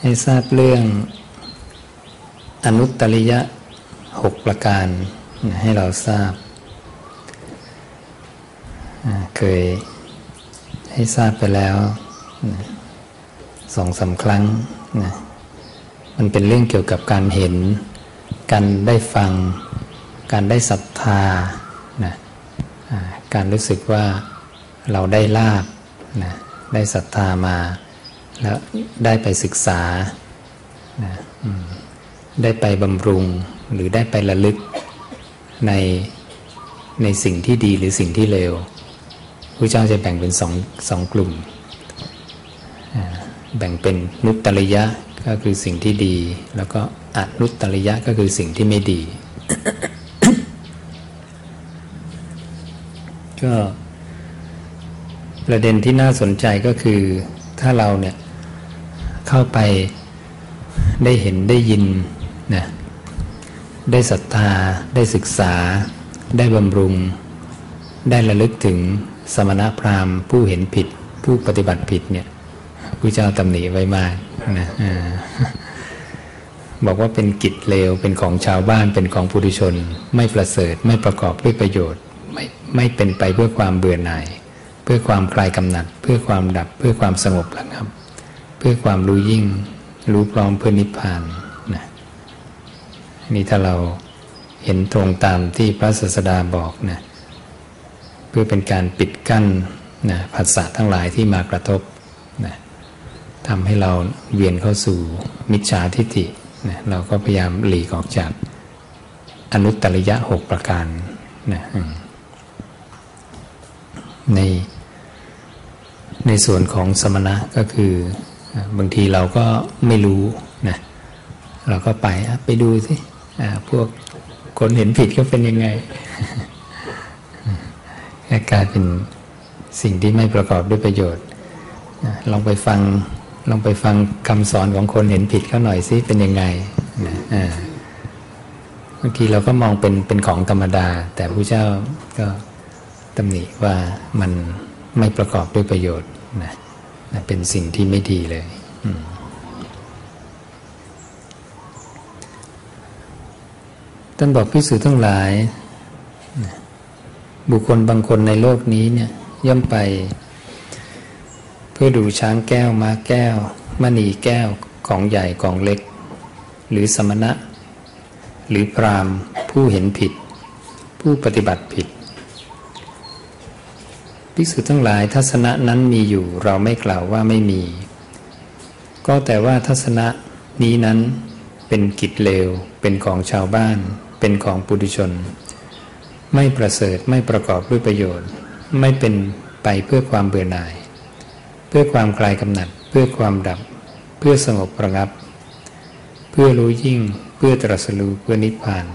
ให้ทราบเรื่องอนุตตริยะหกประการให้เราทราบ เคยให้ทราบไปแล้วสองสาครั้งมันเป็นเรื่องเกี่ยวกับการเห็น การได้ฟัง การได้ศรัทธาการรู้สึกว่าเราได้ลาบนะ ได้ศรัทธามา แล้วได้ไปศึกษานะได้ไปบำรุงหรือได้ไประลึกในในสิ่งที่ดีหรือสิ่งที่เลวพระเจ้าจะแบ่งเป็นสองสองกลุ่ม แบ่งเป็นนุตตริยะก็คือสิ่งที่ดี แล้วก็อนุตตริยะก็คือสิ่งที่ไม่ดี ก็ ประเด็นที่น่าสนใจก็คือถ้าเราเนี่ยเข้าไปได้เห็นได้ยินนะได้ศรัทธา ได้ศึกษา ได้บำรุง ได้ระลึกถึงสมณพราหมณ์ ผู้เห็นผิด ผู้ปฏิบัติผิดเนี่ยพระเจ้าตำหนิไว้มากนะบอกว่าเป็นกิจเลวเป็นของชาวบ้านเป็นของผู้ทุชน ไม่ประเสริฐไม่ประกอบด้วยประโยชน์ ไม่ไม่เป็นไปเพื่อความเบื่อหน่าย เพื่อความคลายกำหนัด เพื่อความดับ เพื่อความสงบระงับ เพื่อความรู้ยิ่ง รู้พร้อมเพื่อนิพพานนะนี่ถ้าเราเห็นตรงตามที่พระศาสดาบอกนะเพื่อเป็นการปิดกั้นนะภาษาทั้งหลายที่มากระทบนะทำให้เราเวียนเข้าสู่มิจฉาทิฏฐินะเราก็พยายามหลีกออกจากอนุตตริยะหกประการนะใน ในส่วนของสมณะก็คือบางทีเราก็ไม่รู้นะเราก็ไปไปดูสิพวกคนเห็นผิดก็เป็นยังไงกลายเป็นสิ่งที่ไม่ประกอบด้วยประโยชน์ลองไปฟังลองไปฟังคำสอนของคนเห็นผิดเขาหน่อยซิเป็นยังไงบางทีเราก็มองเป็นเป็นของธรรมดา แต่พระเจ้าก็ตำหนิว่ามันไม่ประกอบด้วยประโยชน์ นะเป็นสิ่งที่ไม่ดีเลยท่านบอกพิสูจทั้งหลาย บุคคลบางคนในโลกนี้เนี่ยย่อมไป เพื่อดูช้างแก้วม้าแก้วมณีแก้วของใหญ่ของเล็ก หรือสมณะ หรือพรามผู้เห็นผิด ผู้ปฏิบัติผิด ภิกษุทั้งหลายทัศนะนั้นมีอยู่ เราไม่กล่าวว่าไม่มี ก็แต่ว่าทัศนะนี้นั้นเป็นกิจเลว เป็นของชาวบ้าน เป็นของปุถุชน ไม่ประเสริฐไม่ประกอบด้วยประโยชน์ ไม่เป็นไปเพื่อความเบื่อหน่าย เพื่อความคลายกำหนัด เพื่อความดับ เพื่อสงบประงับ เพื่อรู้ยิ่ง เพื่อตรัสรู้เพื่อนิพพาน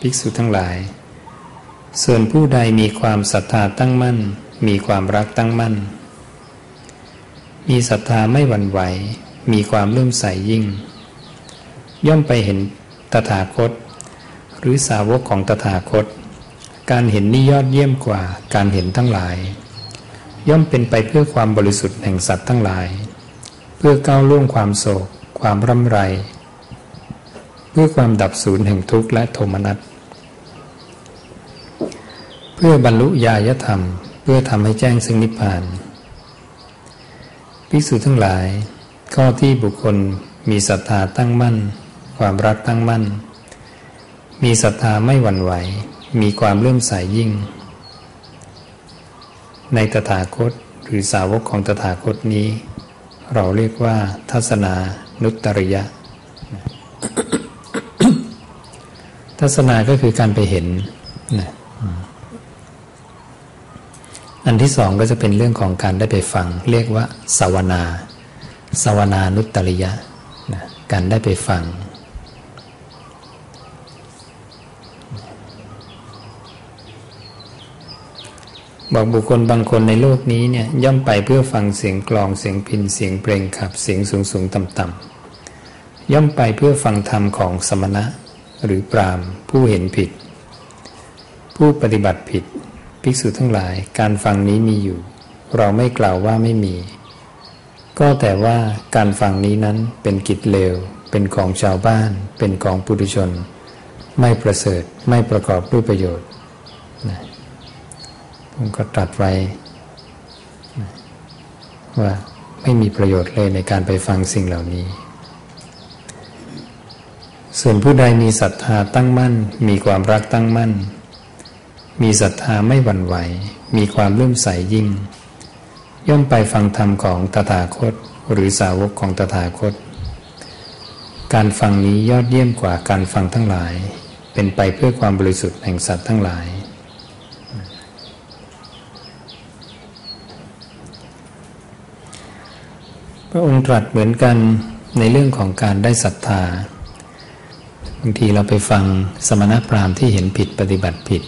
ภิกษุทั้งหลาย ส่วนผู้ใดมีความศรัทธาตั้งมั่น มีความรักตั้งมั่น มีศรัทธาไม่หวั่นไหว มีความเลื่อมใสยยิ่ง ย่อมไปเห็นตถาคต หรือสาวกของตถาคต การเห็นนี้ยอดเยี่ยมกว่าการเห็นทั้งหลาย ย่อมเป็นไปเพื่อความบริสุทธิ์แห่งสัตว์ทั้งหลาย เพื่อก้าวล่วงความโศก ความร่ำไร เพื่อความดับสูญแห่งทุกข์และโทมนัส เพื่อบรรลุญาณธรรม เพื่อทำให้แจ้งซึ่งนิพพานภิกษุทั้งหลาย ข้อที่บุคคลมีศรัทธาตั้งมั่น ความรักตั้งมั่น มีศรัทธาไม่หวั่นไหว มีความเลื่อมใสยยิ่ง ในตถาคตหรือสาวกของตถาคตนี้ เราเรียกว่า ทัศนานุตตริยะ ทัศนาก็คือการไปเห็นนะ อันที่สองก็จะเป็นเรื่องของการได้ไปฟัง เรียกว่าสาวนาสาวนานุตตริยะนะการได้ไปฟัง บอกบุคคลบางคนในโลกนี้เนี่ยย่อมไปเพื่อฟังเสียงกลองเสียงพินเสียงเพลงขับเสียงสูงสูงต่ำต่ำย่อมไปเพื่อฟังธรรมของสมณะหรือปรามผู้เห็นผิด ผู้ปฏิบัติผิด ภิกษุทั้งหลายการฟังนี้มีอยู่ เราไม่กล่าวว่าไม่มี ก็แต่ว่าการฟังนี้นั้นเป็นกิจเลว เป็นของชาวบ้าน เป็นของปุถุชน ไม่ประเสริฐไม่ประกอบด้วยประโยชน์นะผมก็ตรัสไว้นะว่าไม่มีประโยชน์เลยในการไปฟังสิ่งเหล่านี้ ส่วนผู้ใดมีศรัทธาตั้งมั่น มีความรักตั้งมั่น มีศรัทธาไม่หวั่นไหว มีความเลื่อมใสยยิ่ง ย่อมไปฟังธรรมของตถาคต หรือสาวกของตถาคต การฟังนี้ยอดเยี่ยมกว่าการฟังทั้งหลาย เป็นไปเพื่อความบริสุทธิ์แห่งสัตว์ทั้งหลาย พระองค์ตรัสเหมือนกันในเรื่องของการได้ศรัทธา บางทีเราไปฟังสมณพราหมณ์ที่เห็นผิดปฏิบัติผิด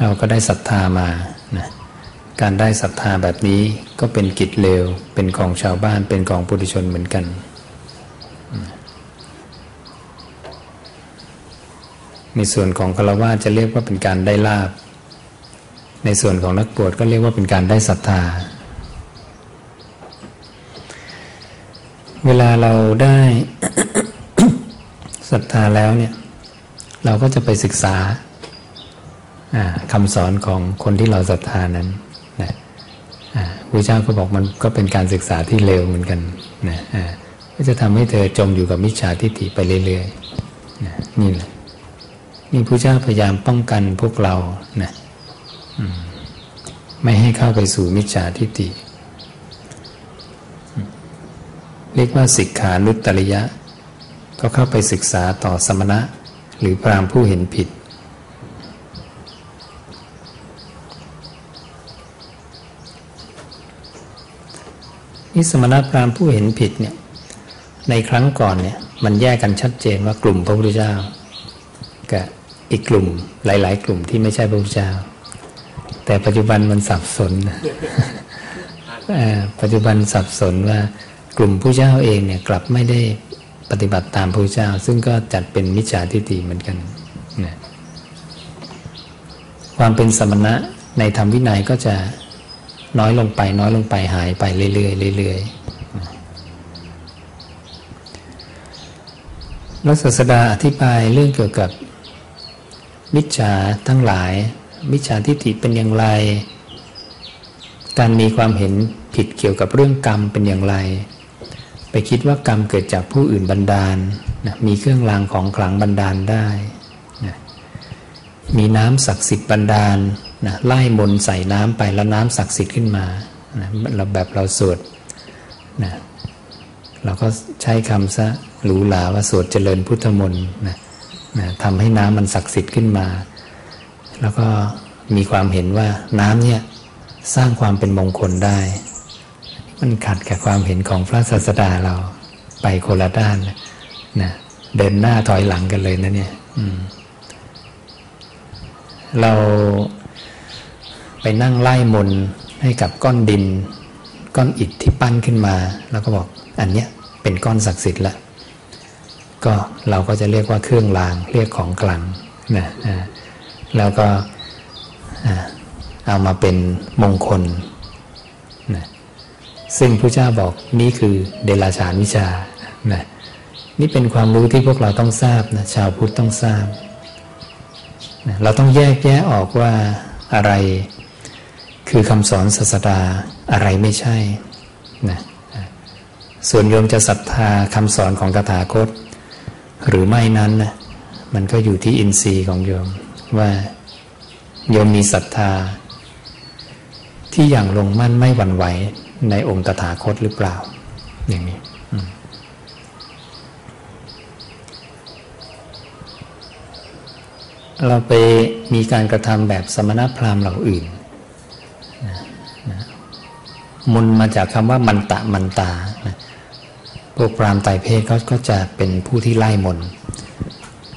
เราก็ได้ศรัทธามานะการได้ศรัทธาแบบนี้ก็เป็นกิจเลว เป็นของชาวบ้านเป็นของปุถุชนเหมือนกัน ในส่วนของฆราวาสจะเรียกว่าเป็นการได้ลาบ ในส่วนของนักบวชก็เรียกว่าเป็นการได้ศรัทธา เวลาเราได้ศรัทธาแล้วเนี่ย เราก็จะไปศึกษา คำสอนของคนที่เราศรัทธานั้นนะพระเจ้าก็บอกมันก็เป็นการศึกษาที่เร็วเหมือนกันนะก็จะทำให้เธอจมอยู่กับมิจฉาทิฏฐิไปเรื่อยๆนะนี่แหละนี่พระเจ้าพยายามป้องกันพวกเรานะไม่ให้เข้าไปสู่มิจฉาทิฏฐิเรียกว่าสิกขานุตตริยะ ก็เข้าไปศึกษาต่อสมณะ หรือพรามผู้เห็นผิด นี่สมณะพราหมณ์ผู้เห็นผิดเนี่ยในครั้งก่อนเนี่ยมันแยกกันชัดเจนว่ากลุ่มพระพุทธเจ้ากับอีกกลุ่มหลาย ๆ กลุ่มที่ไม่ใช่พระพุทธเจ้า แต่ปัจจุบันมันสับสนปัจจุบันสับสนว่ากลุ่มผู้เจ้าเองเนี่ยกลับไม่ได้ปฏิบัติตามพระเจ้า ซึ่งก็จัดเป็นมิจฉาทิฏฐิเหมือนกันนะความเป็นสมณะในธรรมวินัยก็จะ น้อยลงไป น้อยลงไปหายไปเรื่อยๆเรื่อยๆแล้วศาสดาอธิบายเรื่องเกี่ยวกับมิจฉาทั้งหลาย มิจฉาทิฏฐิเป็นอย่างไร การมีความเห็นผิดเกี่ยวกับเรื่องกรรมเป็นอย่างไร ไปคิดว่ากรรมเกิดจากผู้อื่นบันดาลนะมีเครื่องรางของขลังบันดาลได้นะมีน้ำศักดิ์สิทธิ์บันดาล นะไล่มนใส่น้ำไปแล้วน้ำศักดิ์สิทธิ์ขึ้นมานะเราแบบเราสวดนะเราก็ใช้คำซะหรูหราว่าสวดเจริญพุทธมนต์นะนะทำให้น้ำมันศักดิ์สิทธิ์ขึ้นมา แล้วก็มีความเห็นว่าน้ำเนี่ยสร้างความเป็นมงคลได้ มันขัดกับความเห็นของพระศาสดาเราไปโคละด้านนะเดินหน้าถอยหลังกันเลยนะเนี่ยเรา ไปนั่งไล่มนให้กับก้อนดิน ก้อนอิฐที่ปั้นขึ้นมา แล้วก็บอกอันเนี้ยเป็นก้อนศักดิ์สิทธิ์ละก็เราก็จะเรียกว่าเครื่องรางเรียกของกลังนะแล้วก็เอามาเป็นมงคลนะซึ่งพระเจ้าบอกนี่คือเดลาฉานวิชานะนี่เป็นความรู้ที่พวกเราต้องทราบนะชาวพุทธต้องทราบนะเราต้องแยกแยะออกว่าอะไร คือคำสอนศาสดาอะไรไม่ใช่นะส่วนโยมจะศรัทธาคำสอนของตถาคต หรือไม่นั้นนะมันก็อยู่ที่อินทรีย์ของโยมว่าโยมมีศรัทธา ที่อย่างลงมั่นไม่หวั่นไหวในองค์ตถาคตหรือเปล่า อย่างนี้เราไปมีการกระทำแบบสมณพราหมณ์เหล่าอื่น มุนมาจากคำว่ามันตะมันตาพวกพรามณ์ไตเพศเขาก็จะเป็นผู้ที่ไล่มน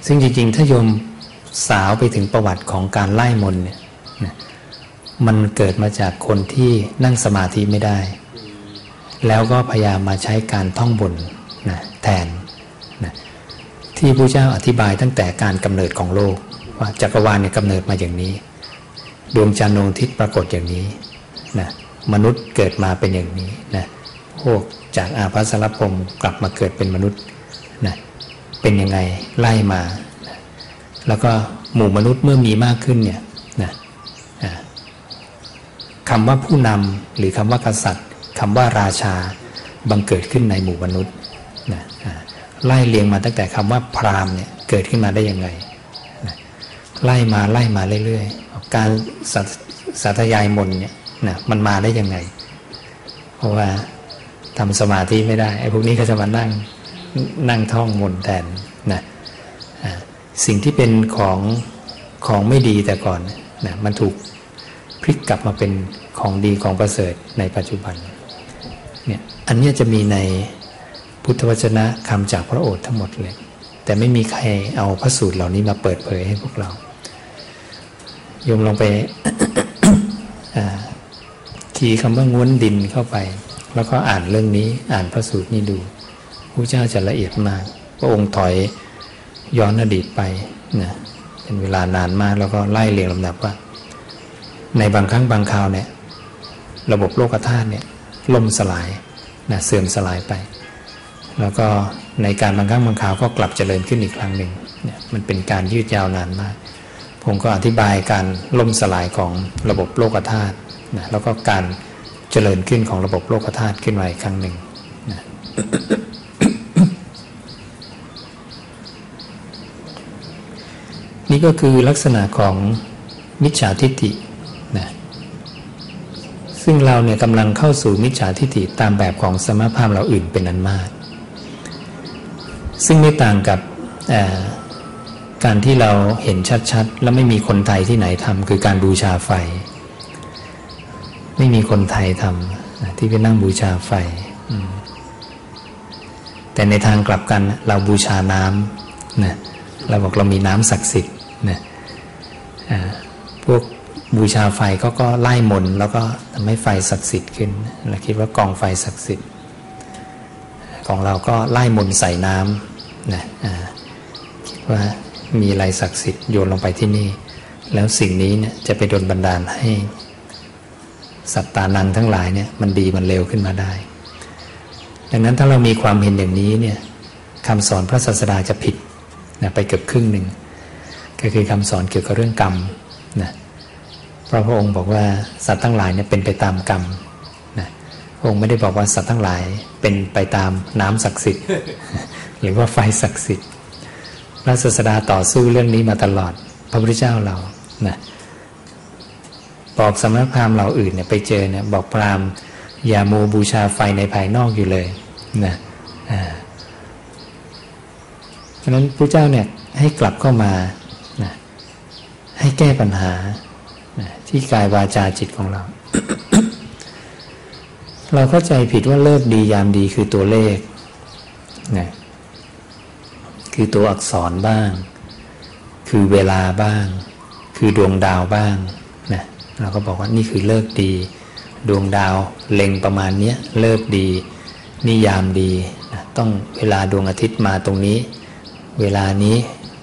ซึ่งจริงๆ ถ้าโยมสาวไปถึงประวัติของการไล่มนเนี่ยมันเกิดมาจากคนที่นั่งสมาธิไม่ได้ แล้วก็พยายามมาใช้การท่องบนนะแทนนะที่พระเจ้าอธิบายตั้งแต่การกำเนิดของโลก ว่าจักรวาลเนี่ยกำเนิดมาอย่างนี้ ดวงจันทร์ดวงอาทิศปรากฏอย่างนี้นะ มนุษย์เกิดมาเป็นอย่างนี้นะคจากอาภัสรพรมกลับมาเกิดเป็นมนุษย์นะเป็นยังไงไล่มานะแล้วก็หมู่มนุษย์เมื่อมีมากขึ้นเนี่ยนะคำว่าผู้นำหรือคำว่ากษัตริย์คำว่าราชาบังเกิดขึ้นในหมู่มนุษย์นะไล่เรียงมาตั้งแต่คำว่าพราหมณ์เนี่ยเกิดขึ้นมาได้ยังไงไล่มาไล่มาเรื่อยๆ การสาธยายมนเนี่ย นะมันมาได้ยังไง เพราะว่าทำสมาธิไม่ได้ไอ้พวกนี้ก็จะมานั่งนั่งท่องมนแทนนะสิ่งที่เป็นของของไม่ดีแต่ก่อนนะมันถูกพลิกกลับมาเป็นของดีของประเสริฐในปัจจุบันเนี่ยอันนี้จะมีในพุทธวจนะคำจากพระโอษฐ์ทั้งหมดเลย แต่ไม่มีใครเอาพระสูตรเหล่านี้มาเปิดเผยให้พวกเราโยมลองไป คีคำว่าง้วนดินเข้าไป แล้วก็อ่านเรื่องนี้อ่านพระสูตรนี้ดูพระเจ้าจะละเอียดมาก พระองค์ถอยย้อนอดีตไปนะเป็นเวลานานมากแล้วก็ไล่เรียงลำดับว่า ในบางครั้งบางคราวเนี่ยระบบโลกธาตุเนี่ยล่มสลายนะเสื่อมสลายไป แล้วก็ในการบางครั้งบางคราวก็กลับเจริญขึ้นอีกครั้งหนึ่งเนี่ยมันเป็นการยืดยาวนานมาก ผมก็อธิบายการล่มสลายของระบบโลกธาตุ นะแล้วก็การเจริญขึ้นของระบบโลกธาตุขึ้นมาอีกครั้งหนึ่งนะนี่ก็คือลักษณะของมิจฉาทิฏฐินะซึ่งเราเนี่ยกำลังเข้าสู่มิจฉาทิฏฐิตามแบบของสมภาพเราอื่นเป็นอันมาก ซึ่งไม่ต่างกับการที่เราเห็นชัดๆ แล้วไม่มีคนไทยที่ไหนทำคือการบูชาไฟ ไม่มีคนไทยทำที่ไปนั่งบูชาไฟแต่ในทางกลับกันเราบูชาน้ำนะเราบอกเรามีน้ำศักดิ์สิทธิ์นะพวกบูชาไฟก็ก็ไล่มนแล้วก็ทำให้ไฟศักดิ์สิทธิ์ขึ้นเราคิดว่ากองไฟศักดิ์สิทธิ์ ของเราก็ไล่มนใส่น้ำนะคิดว่ามีอะไรศักดิ์สิทธิ์โยนลงไปที่นี่ แล้วสิ่งนี้เนี่ยจะไปโดนบันดาลให้ สัตตานังทั้งหลายเนี่ยมันดีมันเร็วขึ้นมาได้ ดังนั้นถ้าเรามีความเห็นอย่างนี้เนี่ยคำสอนพระศาสดาจะผิดนะไปเกือบครึ่งหนึ่งก็คือคำสอนเกี่ยวกับเรื่องกรรมนะพระพระองค์บอกว่าสัตว์ทั้งหลายเนี่ยเป็นไปตามกรรมนะพระองค์ไม่ได้บอกว่าสัตว์ทั้งหลายเป็นไปตามน้ำศักดิ์สิทธิ์ หรือว่าไฟศักดิ์สิทธิ์พระศาสดาต่อสู้เรื่องนี้มาตลอด พระพุทธเจ้าเรานะ บอกสำนักพราหมณ์เราอื่นเนี่ยไปเจอเนี่ยบอกพราหมณ์อย่าโมบูชาไฟในภายนอกอยู่เลยนะอ่าฉะนั้นพระเจ้าเนี่ยให้กลับเข้ามานะให้แก้ปัญหานะที่กายวาจาจิตของเรา เราเข้าใจผิดว่าเลิกดียามดีคือตัวเลขนะคือตัวอักษรบ้าง คือเวลาบ้าง คือดวงดาวบ้าง เราก็บอกว่านี่คือเลิกดี ดวงดาวเล็งประมาณนี้เลิกดี นิยามดีนะต้องเวลาดวงอาทิตย์มาตรงนี้ เวลานี้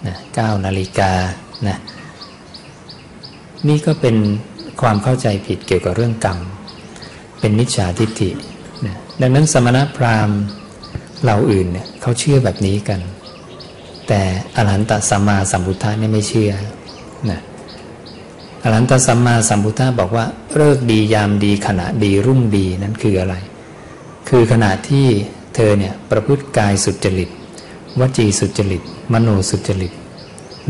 นะเก้านาฬิกานะนี่ก็เป็นความเข้าใจผิดเกี่ยวกับเรื่องกรรม เป็นมิจฉาทิฏฐินะดังนั้นสมณพราหมณ์เราอื่นเนี่ยเขาเชื่อแบบนี้กัน แต่อรหันตสัมมาสัมพุทธะเนี่ยไม่เชื่อนะ อรหันตสัมมาสัมพุทธะบอกว่าเลิกดียามดีขณะดีรุ่งดีนั้นคืออะไร คือขณะที่เธอเนี่ยประพฤติกายสุจริต วจีสุจริต มโนสุจริต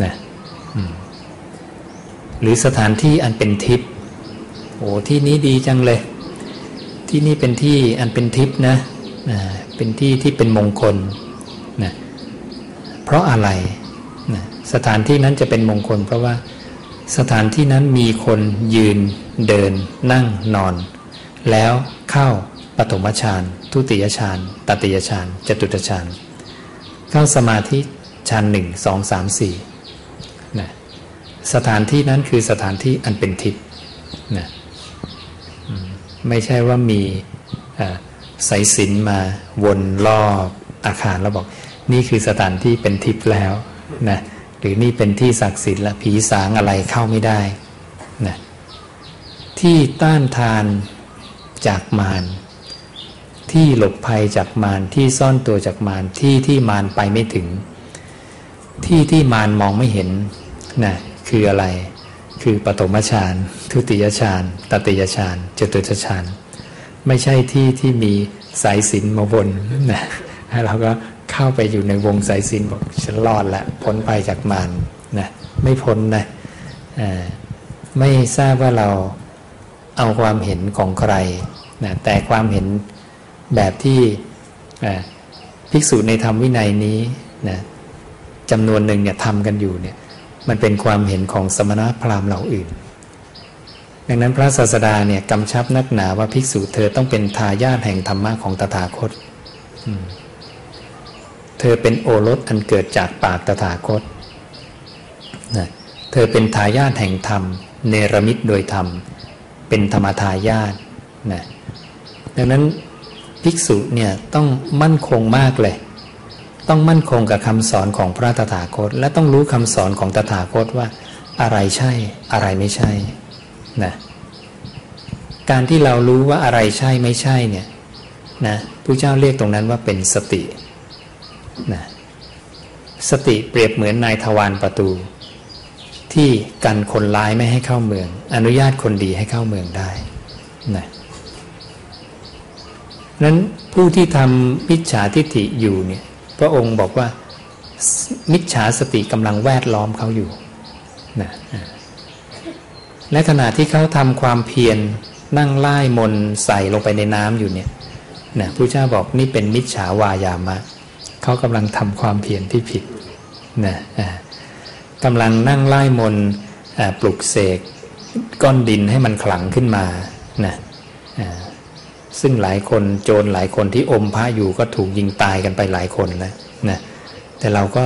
นะหรือสถานที่อันเป็นทิพย์โอ้ที่นี้ดีจังเลย ที่นี่เป็นที่อันเป็นทิพย์นะนะเป็นที่ที่เป็นมงคลนะเพราะอะไรนะสถานที่นั้นจะเป็นมงคล เพราะว่า สถานที่นั้นมีคนยืน เดิน นั่งนอน แล้วเข้าปฐมฌานทุติยฌานตติยฌานจตุตฌานเข้าสมาธิฌานหนึ่งสองสามสี่นะสถานที่นั้นคือสถานที่อันเป็นทิพย์นะไม่ใช่ว่ามีสายสินมาวนรอบอาคารแล้วบอก นี่คือสถานที่เป็นทิพย์แล้วนะ หรือนี่เป็นที่ศักดิ์สิทธิ์และผีสางอะไรเข้าไม่ได้นะที่ต้านทานจากมารที่หลบภัยจากมารที่ซ่อนตัวจากมารที่ที่มารไปไม่ถึง ที่ที่มารมองไม่เห็นนะคืออะไร คือปฐมฌานทุติยฌานตติยฌานจตุตฌานไม่ใช่ที่ที่มีสายสินมาบนนะเราก็ เข้าไปอยู่ในวงสายสินบอกฉันรอดแล้วพ้นไปจากมารนะไม่พ้นนะไม่ทราบว่าเราเอาความเห็นของใครนะแต่ความเห็นแบบที่ภิกษุในธรรมวินัยนี้นะจำนวนหนึ่งเนี่ยทำกันอยู่เนี่ยมันเป็นความเห็นของสมณพราหมณ์เหล่าอื่น ดังนั้นพระศาสดาเนี่ยกำชับนักหนาว่าภิกษุเธอต้องเป็นทายาทแห่งธรรมะของตถาคต เธอเป็นโอรสอันเกิดจากปากตถาคตนะเธอเป็นทายาทแห่งธรรม เนรมิตโดยธรรม เป็นธรรมทายาทนะดังนั้นภิกษุเนี่ยต้องมั่นคงมากเลย ต้องมั่นคงกับคำสอนของพระตถาคต และต้องรู้คำสอนของตถาคตว่า อะไรใช่อะไรไม่ใช่นะการที่เรารู้ว่าอะไรใช่ไม่ใช่เนี่ยนะพระเจ้าเรียกตรงนั้นว่าเป็นสติ นะสติเปรียบเหมือนนายทวารประตู ที่กันคนร้ายไม่ให้เข้าเมือง อนุญาตคนดีให้เข้าเมืองได้นะนั้นผู้ที่ทำมิจฉาทิฏฐิอยู่เนี่ยพระองค์บอกว่ามิจฉาสติกำลังแวดล้อมเขาอยู่นะและขณะที่เขาทำความเพียรนั่งไล่มนใส่ลงไปในน้ำอยู่เนี่ยนะพระเจ้าบอกนี่เป็นมิจฉาวายามะ เขากำลังทำความเพียรที่ผิดนะกำลังนั่งไล่มนปลุกเสกก้อนดินให้มันขลังขึ้นมานะซึ่งหลายคนโจรหลายคนที่อมพระอยู่ก็ถูกยิงตายกันไปหลายคนแล้วนะแต่เราก็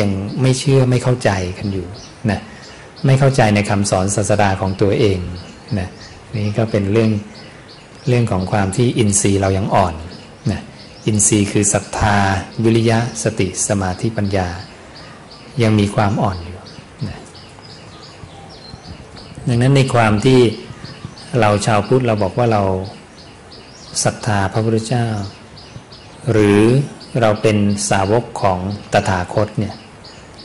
ยังไม่เชื่อไม่เข้าใจกันอยู่นะไม่เข้าใจในคำสอนศาสดาของตัวเองนะนี่ก็เป็นเรื่องเรื่องของความที่อินทรีย์เรายังอ่อน อินทรีย์คือศรัทธา วิริยะสติสมาธิปัญญา ยังมีความอ่อนอยู่นะดังนั้นในความที่เราชาวพุทธเราบอกว่าเราศรัทธาพระพุทธเจ้า หรือเราเป็นสาวกของตถาคตเนี่ย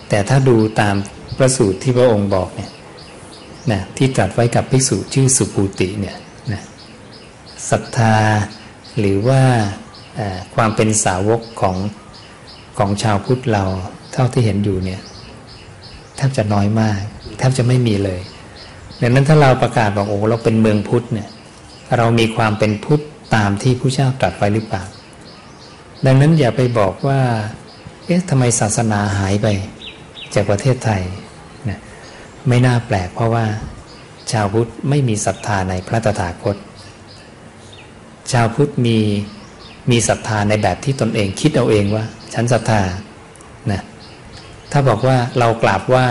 แต่ถ้าดูตามพระสูตรที่พระองค์บอกเนี่ยนะที่ตรัสไว้กับภิกษุชื่อสุภูติเนี่ยนะศรัทธาหรือว่า ความเป็นสาวกของของชาวพุทธเราเท่าที่เห็นอยู่เนี่ยแทบจะน้อยมากแทบจะไม่มีเลยดังนั้นถ้าเราประกาศบอกโอ้เราเป็นเมืองพุทธเนี่ยเรามีความเป็นพุทธตามที่ผู้เจ้าตรัสไว้หรือเปล่า ดังนั้นอย่าไปบอกว่าเอ๊ะทำไมศาสนาหายไปจากประเทศไทยนะไม่น่าแปลกเพราะว่า ชาวพุทธไม่มีศรัทธาในพระตถาคต ชาวพุทธมี มีศรัทธาในแบบที่ตนเองคิดเอาเองว่า ฉันศรัทธานะถ้าบอกว่าเรากราบไหว้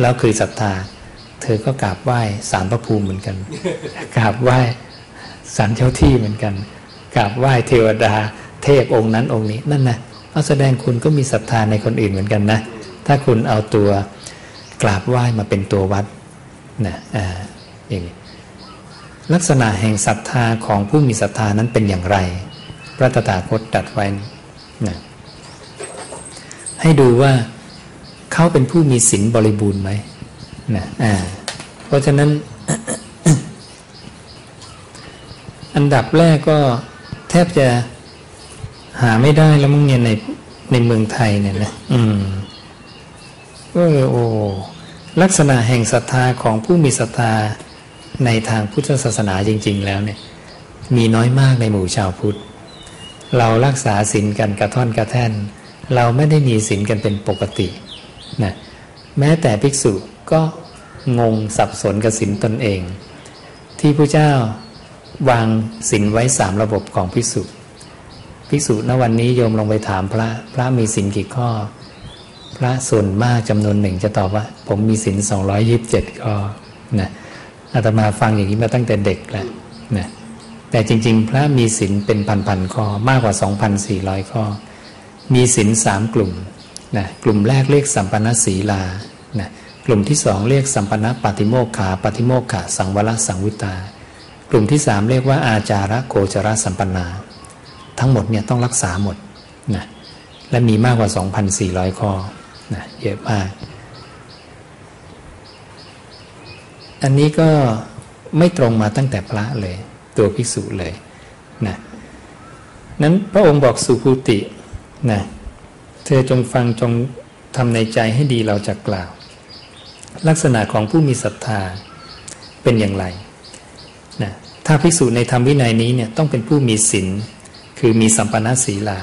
แล้วคือศรัทธา เธอก็กราบไหว้สารพระภูมิเหมือนกัน กราบไหว้สารเจ้าที่เหมือนกัน กราบไหว้เทวดา เทพองค์นั้นองค์นี้นั่นนะเอาแสดงคุณก็มีศรัทธาในคนอื่นเหมือนกันนะ ถ้าคุณเอาตัวกราบไหว้มาเป็นตัววัดนะอ่าอย่างนี้ลักษณะแห่งศรัทธาของผู้มีศรัทธานั้นเป็นอย่างไร พระตถาคตตัดไว้นะให้ดูว่าเขาเป็นผู้มีศีลบริบูรณ์ไหมนะอ่าเพราะฉะนั้น อันดับแรกก็แทบจะหาไม่ได้แล้วมึงเนี่ยในในเมืองไทยเนี่ยนะอืมเออโอ้ลักษณะแห่งศรัทธาของผู้มีศรัทธาในทางพุทธศาสนาจริง ๆ แล้วเนี่ย มีน้อยมากในหมู่ชาวพุทธ เรารักษาศีลกันกระท่อนกระแท่น เราไม่ได้มีศีลกันเป็นปกตินะแม้แต่ภิกษุก็งงสับสนกับศีลตนเอง ที่พระเจ้าวางสินไว้สามระบบของภิกษุภิกษุณวันนี้โยมลงไปถามพระพระมีสินกี่ข้อ พระส่วนมากจำนวนหนึ่งจะตอบว่า ผมมีสินสองร้อยยิบเจ็ดข้อนะอาตมาฟังอย่างนี้มาตั้งแต่เด็กแล้วนะ แต่จริง ๆ พระมีสินเป็นพันๆข้อมากกว่าสองพันสี่ร้อยข้อ มีสินสามกลุ่มนะกลุ่มแรกเรียกสัมปนศีลานะกลุ่มที่สองเรียกสัมปนปฏิโมกขาปฏิโมกขาสังวรสังวิตา กลุ่มที่สามเรียกว่าอาจาระโกจรสัมปนา ทั้งหมดเนี่ยต้องรักษาหมดนะและมีมากกว่า 2,400 ข้อนะเยอะมาก อันนี้ก็ไม่ตรงมาตั้งแต่พระเลย ตัวภิกษุเลยนะนั้นพระองค์บอกสุภูตินะเธอจงฟังจงทำในใจให้ดีเราจะกล่าว ลักษณะของผู้มีศรัทธาเป็นอย่างไรนะถ้าภิกษุในธรรมวินัยนี้เนี่ยต้องเป็นผู้มีศีลคือมีสัมปนาศีลา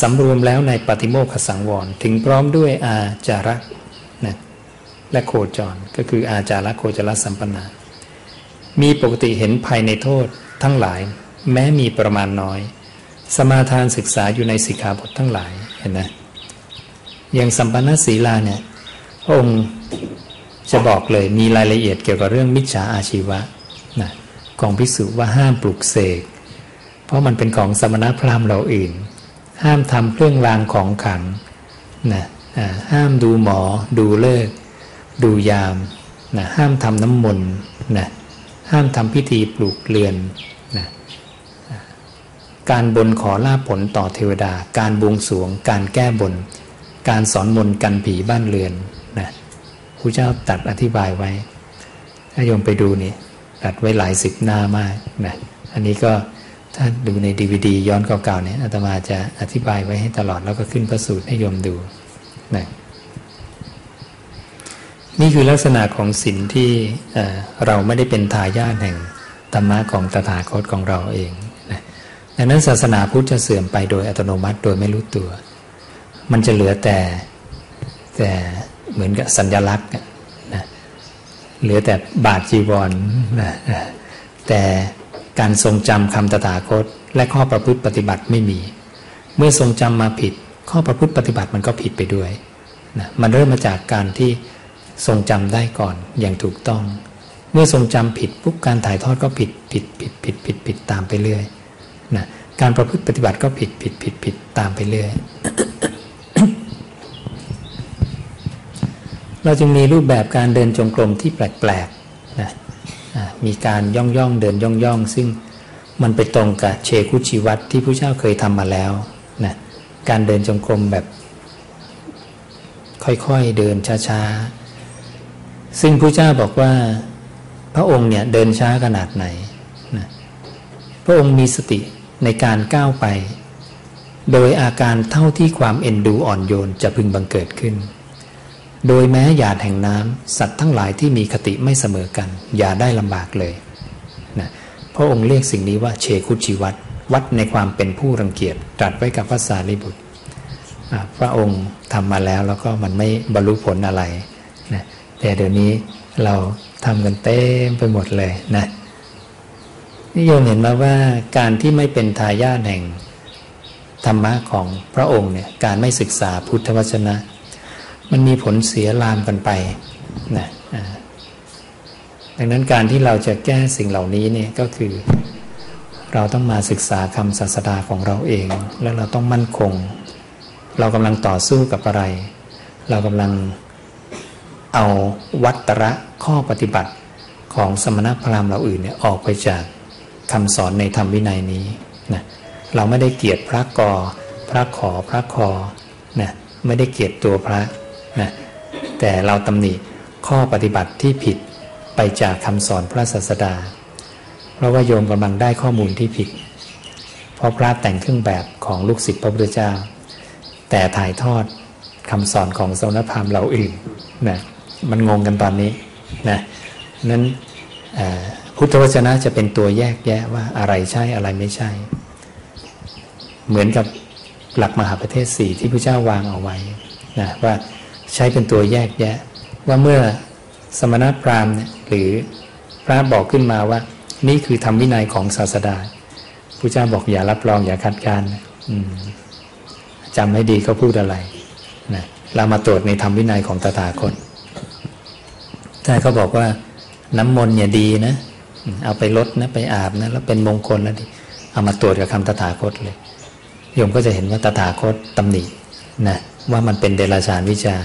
สำรวมแล้วในปฏิโมกขสังวร ถึงพร้อมด้วยอาจาระนะและโคจรก็คืออาจาระโคจรสัมปนา มีปกติเห็นภายในโทษทั้งหลาย แม้มีประมาณน้อย สมาทานศึกษาอยู่ในสิกขาบททั้งหลายเห็นไหมอย่างสัมปนาศีลาเนี่ยพระองค์จะบอกเลยมีรายละเอียดเกี่ยวกับเรื่องมิจฉาอาชีวะนะของพิสุว่าห้ามปลุกเสกเพราะมันเป็นของสมณพราหมณ์เราอื่น ห้ามทำเครื่องรางของขังนะห้ามดูหมอ ดูเลิก ดูยามนะห้ามทำน้ำมนต์นะ ห้ามทำพิธีปลูกเรือนนะการบนขอลาผลต่อเทวดา การบวงสวง การแก้บน การสอนมนกันผีบ้านเรือนนะครูเจ้าตัดอธิบายไว้ถ้าโยมไปดูนี่ตัดไว้หลายสิบหน้ามากนะอันนี้ก็ถ้าดูในดีวดีย้อนเก่าๆเนี่ยอาตมาจะอธิบายไว้ให้ตลอดแล้วก็ขึ้นพระสูตรให้โยมดูนะ นี่คือลักษณะของศีลที่เราไม่ได้เป็นทายาทแห่งธรรมะของตถาคตของเราเองนะดังนั้นศาสนาพุทธจะเสื่อมไปโดยอัตโนมัติโดยไม่รู้ตัว มันจะเหลือแต่แต่เหมือนกับสัญลักษณ์นะเหลือแต่บาทจีวรนะแต่การทรงจำคำตถาคต และข้อประพฤติปฏิบัติไม่มี เมื่อทรงจำมาผิด ข้อประพฤติปฏิบัติมันก็ผิดไปด้วยนะมันเริ่มมาจากการที่ ทรงจำได้ก่อนอย่างถูกต้อง เมื่อทรงจำผิดปุ๊บการถ่ายทอดก็ผิดผิดผิดผิดผิดผิดตามไปเรื่อยนะการประพฤติปฏิบัติก็ผิดผิดผิดผิดตามไปเรื่อย เราจึงมีรูปแบบการเดินจงกรมที่แปลกๆนะมีการย่องย่องเดินย่องย่องซึ่งมันไปตรงกับเชคุชิวัตที่ผู้เจ้าเคยทำมาแล้วนะการเดินจงกรมแบบ ค่อยๆเดินช้าๆ ซึ่งผู้เจ้าบอกว่าพระองค์เนี่ยเดินช้าขนาดไหนนะพระองค์มีสติในการก้าวไป โดยอาการเท่าที่ความเอ็นดูอ่อนโยนจะพึงบังเกิดขึ้น โดยแม้หยาดแห่งน้ำสัตว์ทั้งหลายที่มีคติไม่เสมอกัน อย่าได้ลำบากเลยนะพระองค์เรียกสิ่งนี้ว่าเชคุชิวัตวัดในความเป็นผู้รังเกียจตรัสไว้กับพระสารีบุตรพระองค์ทำมาแล้วแล้วก็มันไม่บรรลุผลอะไรนะ แต่เดี๋ยวนี้เราทำกันเต็มไปหมดเลยนะนิยมเห็นมาว่าการที่ไม่เป็นทายาทแห่งธรรมะของพระองค์เนี่ยการไม่ศึกษาพุทธวจนะ มันมีผลเสียลามกันไปนะดังนั้นการที่เราจะแก้สิ่งเหล่านี้เนี่ยก็คือ เราต้องมาศึกษาคำศาสดาของเราเอง แล้วเราต้องมั่นคง เรากำลังต่อสู้กับอะไร เรากำลัง เอาวัตระข้อปฏิบัติของสมณพราหมณ์เราอื่นเนี่ยออกไปจากคำสอนในธรรมวินัยนี้นะเราไม่ได้เกียรติพระกอพระขอพระคอนะไม่ได้เกียรติตัวพระนะแต่เราตำหนิข้อปฏิบัติที่ผิดไปจากคำสอนพระศาสดา เพราะว่าโยมกำลังได้ข้อมูลที่ผิด เพราะพระแต่งเครื่องแบบของลูกศิษย์พระพุทธเจ้า แต่ถ่ายทอดคำสอนของสนพราหมณ์เราอื่นนะ มันงงกันตอนนี้นะนั้นพุทธวจนะจะเป็นตัวแยกแยะว่าอะไรใช่อะไรไม่ใช่ เหมือนกับหลักมหาประเทศสี่ที่พระเจ้าวางเอาไว้นะว่าใช้เป็นตัวแยกแยะ ว่าเมื่อสมณพราหมณ์หรือพระบอกขึ้นมาว่า นี่คือธรรมวินัยของศาสดาพระเจ้าบอกอย่ารับรองอย่าคัดค้านจำให้ดีเขาพูดอะไรนะเรามาตรวจในธรรมวินัยของตถาคต ถ้าเขาบอกว่าน้ำมนต์เนี่ยดีนะ เอาไปลดนะไปอาบนะแล้วเป็นมงคลแล้วดีเอามาตรวจกับคำตถาคตเลยโยมก็จะเห็นว่าตถาคตตำหนินะว่ามันเป็นเดรัจฉานวิชา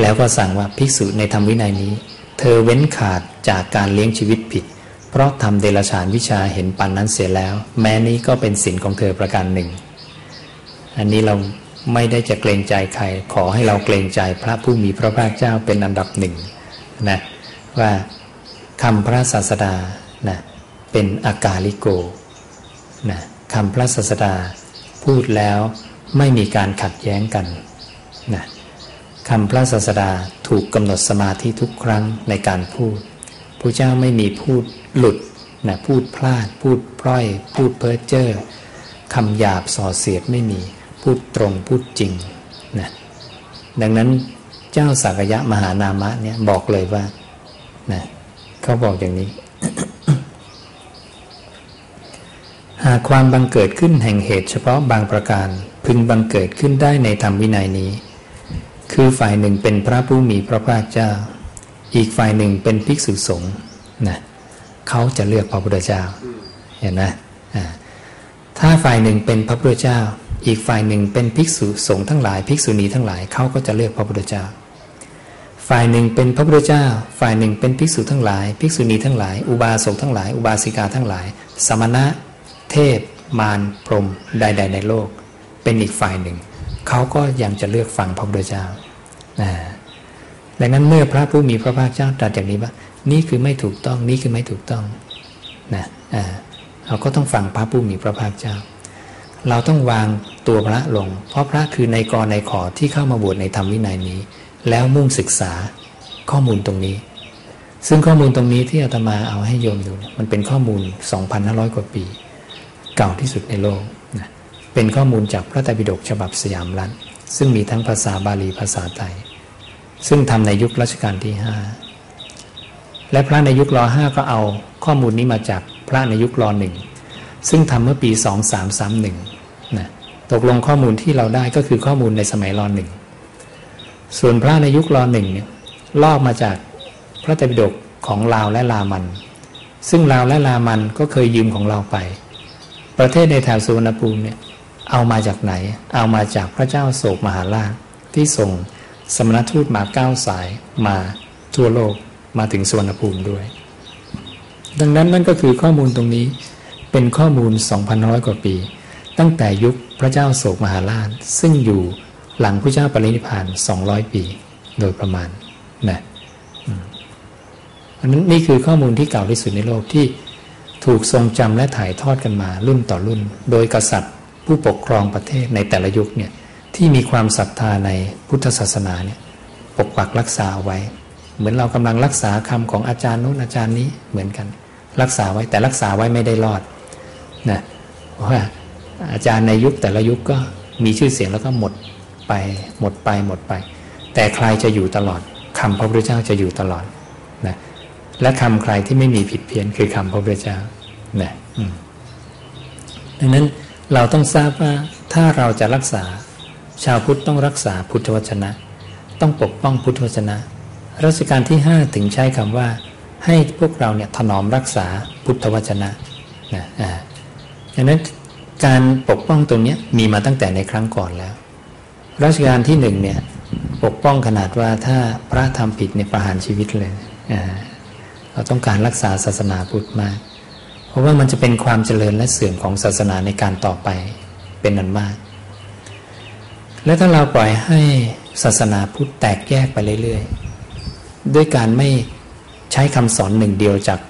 แล้วก็สั่งว่าภิกษุในธรรมวินัยนี้ เธอเว้นขาดจากการเลี้ยงชีวิตผิด เพราะทำเดลฉานวิชาเห็นปันนั้นเสียแล้ว แม้นี้ก็เป็นสินของเธอประการหนึ่ง อันนี้เราไม่ได้จะเกรงใจใคร ขอให้เราเกรงใจพระผู้มีพระภาคเจ้าเป็นอันดับหนึ่ง นะว่าคำพระศาสดานะเป็นอากาลิโกนะคำพระศาสดาพูดแล้วไม่มีการขัดแย้งกันนะคำพระศาสดาถูกกำหนดสมาธิทุกครั้งในการพูดพระเจ้าไม่มีพูดหลุดนะพูดพลาด พูดพร่อย พูดเพ้อเจ้อคำหยาบส่อเสียดไม่มี พูดตรงพูดจริงนะดังนั้น เจ้าสักยะมหานามะเนี่ยบอกเลยว่านะเขาบอกอย่างนี้ หากความบังเกิดขึ้นแห่งเหตุเฉพาะบางประการ พึงบังเกิดขึ้นได้ในธรรมวินัยนี้ คือฝ่ายหนึ่งเป็นพระผู้มีพระภาคเจ้า อีกฝ่ายหนึ่งเป็นภิกษุสงฆ์นะเขาจะเลือกพระพุทธเจ้าเห็นไหมถ้าฝ่ายหนึ่งเป็นพระพุทธเจ้า อีกฝ่ายหนึ่งเป็นภิกษุสงฆ์ทั้งหลาย ภิกษุณีทั้งหลายเขาก็จะเลือกพระพุทธเจ้า ฝ่ายหนึ่งเป็นพระพุทธเจ้า ฝ่ายหนึ่งเป็นภิกษุทั้งหลาย ภิกษุณีทั้งหลาย อุบาสกทั้งหลาย อุบาสิกาทั้งหลาย สมณะ เทพ มาร พรหม ใด ๆ ในโลก เป็นอีกฝ่ายหนึ่ง เขาก็ยังจะเลือกฟังพระพุทธเจ้าดังนั้นเมื่อพระผู้มีพระภาคเจ้าตรัสอย่างนี้ว่า นี่คือไม่ถูกต้อง นี่คือไม่ถูกต้องนะเราก็ต้องฟังพระผู้มีพระภาคเจ้า เราต้องวางตัวพระลง เพราะพระคือในกรในขอที่เข้ามาบวชในธรรมวินัยนี้ แล้วมุ่งศึกษาข้อมูลตรงนี้ ซึ่งข้อมูลตรงนี้ที่อาตมาเอาให้โยมดู มันเป็นข้อมูล 2,500 กว่าปี เก่าที่สุดในโลกนะเป็นข้อมูลจากพระไตรปิฎกฉบับสยามรัฐ ซึ่งมีทั้งภาษาบาลีภาษาไทย ซึ่งทำในยุครัชกาลที่ 5 และพระในยุครอห้าก็เอาข้อมูลนี้มาจากพระในยุครอหนึ่งซึ่งทำเมื่อปี 2331นะตกลงข้อมูลที่เราได้ก็คือข้อมูลในสมัยรอหนึ่ง ส่วนพระในยุครอหนึ่งเนี่ยลอกมาจากพระไตรปิฎกของลาวและลามัน ซึ่งลาวและลามันก็เคยยืมของเราไป ประเทศในแถวสุวรรณภูมิเนี่ยเอามาจากไหน เอามาจากพระเจ้าโศกมหาราชที่ส่งสมณทูตมาเก้าสายมาทั่วโลกมาถึงสุวรรณภูมิด้วย ดังนั้นนั่นก็คือข้อมูลตรงนี้เป็นข้อมูล2,000กว่าปี ตั้งแต่ยุคพระเจ้าโศกมหาราชซึ่งอยู่ หลังพระเจ้าปรินิพาน200ปีโดยประมาณนะอันนั้นนี่คือข้อมูลที่เก่าที่สุดในโลกที่ถูกทรงจำและถ่ายทอดกันมารุ่นต่อรุ่น โดยกษัตริย์ ผู้ปกครองประเทศในแต่ละยุคเนี่ยที่มีความศรัทธาในพุทธศาสนาเนี่ยปกปักรักษาไว้ เหมือนเรากำลังรักษาคำของอาจารย์นู้นอาจารย์นี้เหมือนกัน รักษาไว้แต่รักษาไว้ไม่ได้รอดนะเพราะว่าอาจารย์ในยุคแต่ละยุคก็มีชื่อเสียงแล้วก็หมด ไป หมดไปหมดไป แต่ใครจะอยู่ตลอดคำพระพุทธเจ้าจะอยู่ตลอดนะและคำใครที่ไม่มีผิดเพี้ยนคือคำพระพุทธเจ้านะดังนั้นเราต้องทราบว่าถ้าเราจะรักษาชาวพุทธต้องรักษาพุทธวจนะ ต้องปกป้องพุทธวจนะรัชกาลที่ห้าถึงใช้คำว่า ให้พวกเราเนี่ยถนอมรักษาพุทธวจนะนะอ่าดังนั้นการปกป้องตรงนี้มีมาตั้งแต่ในครั้งก่อนแล้ว รัชกาลที่หนึ่งเนี่ยปกป้องขนาดว่าถ้าพระทำผิดเนี่ยประหารชีวิตเลย เราต้องการรักษาศาสนาพุทธมาก เพราะว่ามันจะเป็นความเจริญและเสื่อมของศาสนาในการต่อไปเป็นนันมาก และถ้าเราปล่อยให้ศาสนาพุทธแตกแยกไปเรื่อยๆ ด้วยการไม่ใช้คำสอนหนึ่งเดียวจาก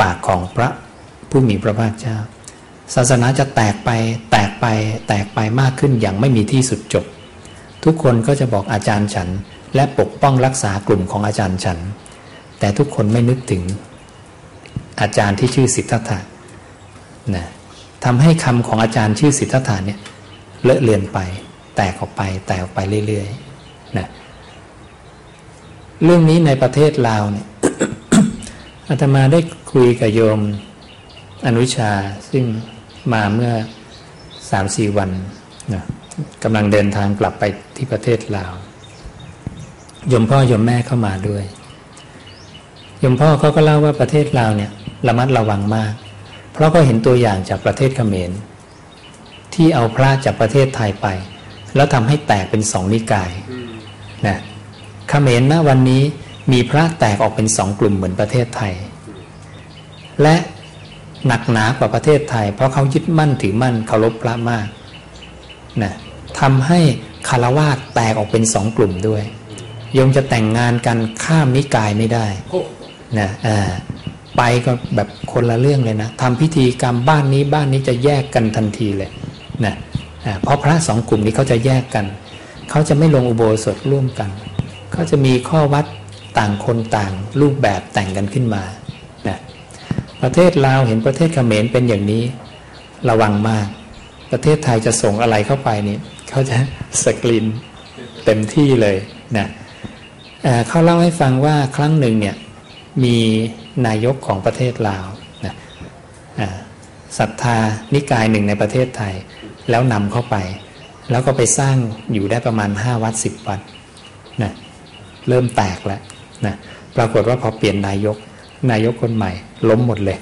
ปากของพระผู้มีพระภาคเจ้า ศาสนาจะแตกไปแตกไปแตกไปมากขึ้นอย่างไม่มีที่สุดจบ ทุกคนก็จะบอกอาจารย์ฉัน และปกป้องรักษากลุ่มของอาจารย์ฉัน แต่ทุกคนไม่นึกถึง อาจารย์ที่ชื่อสิทธัตถะนะทำให้คำของอาจารย์ชื่อสิทธัตถะเนี่ยเลอะเลือนไป แตกออกไป แตกออกไปเรื่อยๆนะเรื่องนี้ในประเทศลาวเนี่ยอาตมาได้คุยกับโยมอนุชาซึ่งมาเมื่อสามสี่วันนะ กำลังเดินทางกลับไปที่ประเทศลาวยมพ่อยมแม่เข้ามาด้วยยมพ่อเขาก็เล่าว่าประเทศลาวเนี่ยระมัดระวังมาก เพราะก็เห็นตัวอย่างจากประเทศเขมร ที่เอาพระจากประเทศไทยไป แล้วทำให้แตกเป็นสองนิกายนะเขมรณวันนี้มีพระแตกออกเป็นสองกลุ่มเหมือนประเทศไทย และหนักหนากว่าประเทศไทย เพราะเขายึดมั่นถือมั่นเคารพพระมาก นะทำให้คารวาสแตกออกเป็นสองกลุ่มด้วยโยมจะแต่งงานกันข้ามนิกายไม่ได้นะอ่าไปก็แบบคนละเรื่องเลยนะทำพิธีกรรมบ้านนี้บ้านนี้จะแยกกันทันทีเลยนะเพราะพระสองกลุ่มนี้เขาจะแยกกัน เขาจะไม่ลงอุโบสถร่วมกัน เขาจะมีข้อวัดต่างคนต่างรูปแบบแต่งกันขึ้นมานะประเทศลาวเห็นประเทศเขมรเป็นอย่างนี้ระวังมาก ประเทศไทยจะส่งอะไรเข้าไปนี่เขาจะสกรีนเต็มที่เลยนะเเขาเล่าให้ฟังว่าครั้งหนึ่งเนี่ยมีนายกของประเทศลาวนะศรัทธานิกายหนึ่งในประเทศไทย แล้วนำเข้าไป แล้วก็ไปสร้างอยู่ได้ประมาณห้าวัดสิบวัดนะเริ่มแตกแล้วนะปรากฏว่าพอเปลี่ยนนายก นายกคนใหม่ ล้มหมดเลย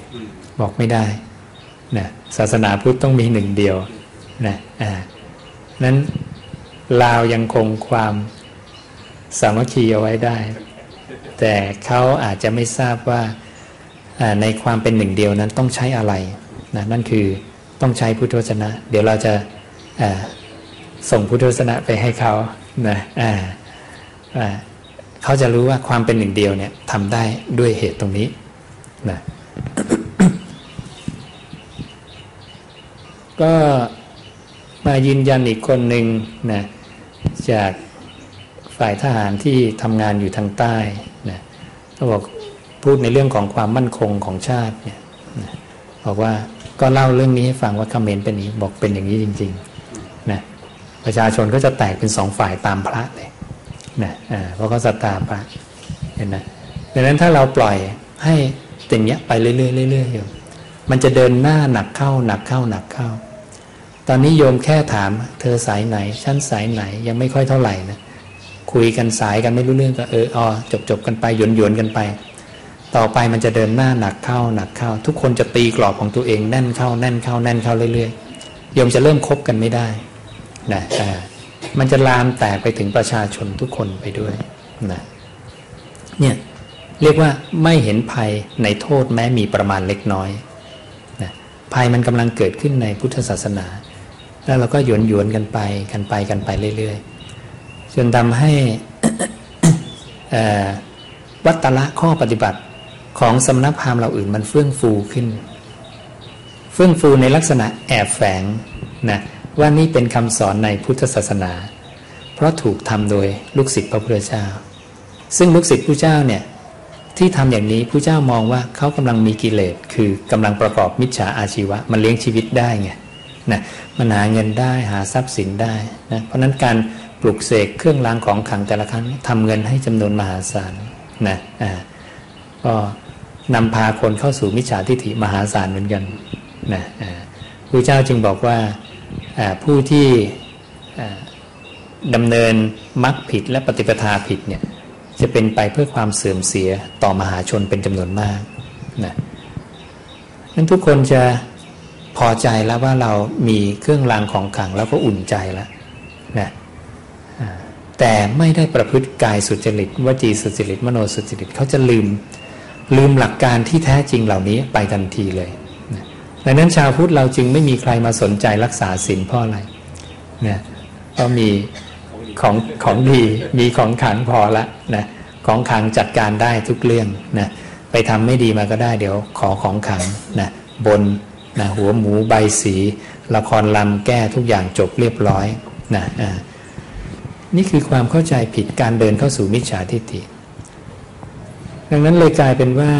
บอกไม่ได้ นะศาสนาพุทธต้องมีหนึ่งเดียวนะอ่านั้นลาวยังคงความสามัคคีเอาไว้ได้ แต่เขาอาจจะไม่ทราบว่าในความเป็นหนึ่งเดียวนั้นต้องใช้อะไรนะนั่นคือต้องใช้พุทธวจนะ เดี๋ยวเราจะส่งพุทธวจนะไปให้เขานะเขาจะรู้ว่าความเป็นหนึ่งเดียวเนี่ยทำได้ด้วยเหตุตรงนี้นะ ก็มายืนยันอีกคนหนึ่งนะจากฝ่ายทหารที่ทำงานอยู่ทางใต้นะเขาบอกพูดในเรื่องของความมั่นคงของชาติเนี่ยนะบอกว่าก็เล่าเรื่องนี้ให้ฟังว่าคอมเมนต์เป็นนี้บอกเป็นอย่างนี้จริงๆนะประชาชนก็จะแตกเป็นสองฝ่ายตามพระเลยนะเพราะเขาศรัทธาพระเห็นไหมดังนั้นถ้าเราปล่อยให้อย่งเงี้ยไปเรื่อยๆเรื่อยๆอยู่ มันจะเดินหน้าหนักเข้าหนักเข้าหนักเข้า ตอนนี้โยมแค่ถาม เธอสายไหนชั้นสายไหนยังไม่ค่อยเท่าไหร่นะคุยกันสายกันไม่รู้เรื่องก็เออออจบจบกันไปหยวนหยวนกันไป ต่อไปมันจะเดินหน้าหนักเข้าหนักเข้า ทุกคนจะตีกรอบของตัวเองแน่นเข้าแน่นเข้าแน่นเข้าเรื่อยๆโยมจะเริ่มคบกันไม่ได้นะอ่มันจะลามแตกไปถึงประชาชนทุกคนไปด้วยนะเนี่ยเรียกว่าไม่เห็นภัยในโทษแม้มีประมาณเล็กน้อย ภัยมันกำลังเกิดขึ้นในพุทธศาสนา แล้วเราก็หยวนหยวนกันไปกันไปกันไปเรื่อยๆจนทำให้วัตละข้อปฏิบัติของสำนักพราหมณ์เราอื่นมันเฟื่องฟูขึ้น เฟื่องฟูในลักษณะแอบแฝงนะว่านี่เป็นคำสอนในพุทธศาสนา เพราะถูกทำโดยลูกศิษย์พระพุทธเจ้า ซึ่งลูกศิษย์ผู้เจ้าเนี่ย ที่ทำอย่างนี้ผู้เจ้ามองว่าเขากำลังมีกิเลสคือกำลังประกอบมิจฉาอาชีวะ มันเลี้ยงชีวิตได้ไงนะมันหาเงินได้หาทรัพย์สินได้นะเพราะนั้นการปลุกเสกเครื่องรางของขังแต่ละครั้งทำเงินให้จำนวนมหาศาลนะอ่าก็นำพาคนเข้าสู่มิจฉาทิฏฐิมหาศาลเหมือนกันนะอ่าพระเจ้าจึงบอกว่าผู้ที่ดำเนินมรรคผิดและปฏิปทาผิดเนี่ย จะเป็นไปเพื่อความเสื่อมเสียต่อมหาชนเป็นจำนวนมากนะนั้นทุกคนจะพอใจแล้วว่าเรามีเครื่องรางของขลังแล้วก็อุ่นใจแล้วนะแต่ไม่ได้ประพฤติกายสุจริตวจีสุจริตมโนสุจริตเขาจะลืมลืมหลักการที่แท้จริงเหล่านี้ไปทันทีเลยดังนั้นชาวพุทธเราจึงไม่มีใครมาสนใจรักษาศีลเพราะอะไรนะเพราะมี ของของดีมีของขังพอละนะของขังจัดการได้ทุกเรื่องนะไปทำไม่ดีมาก็ได้เดี๋ยวขอของขังนะบนนะหัวหมูใบสี ละครลำแก้ทุกอย่างจบเรียบร้อยนะอ่านี่คือความเข้าใจผิดการเดินเข้าสู่มิจฉาทิฏฐิดังนั้นเลยกลายเป็นว่า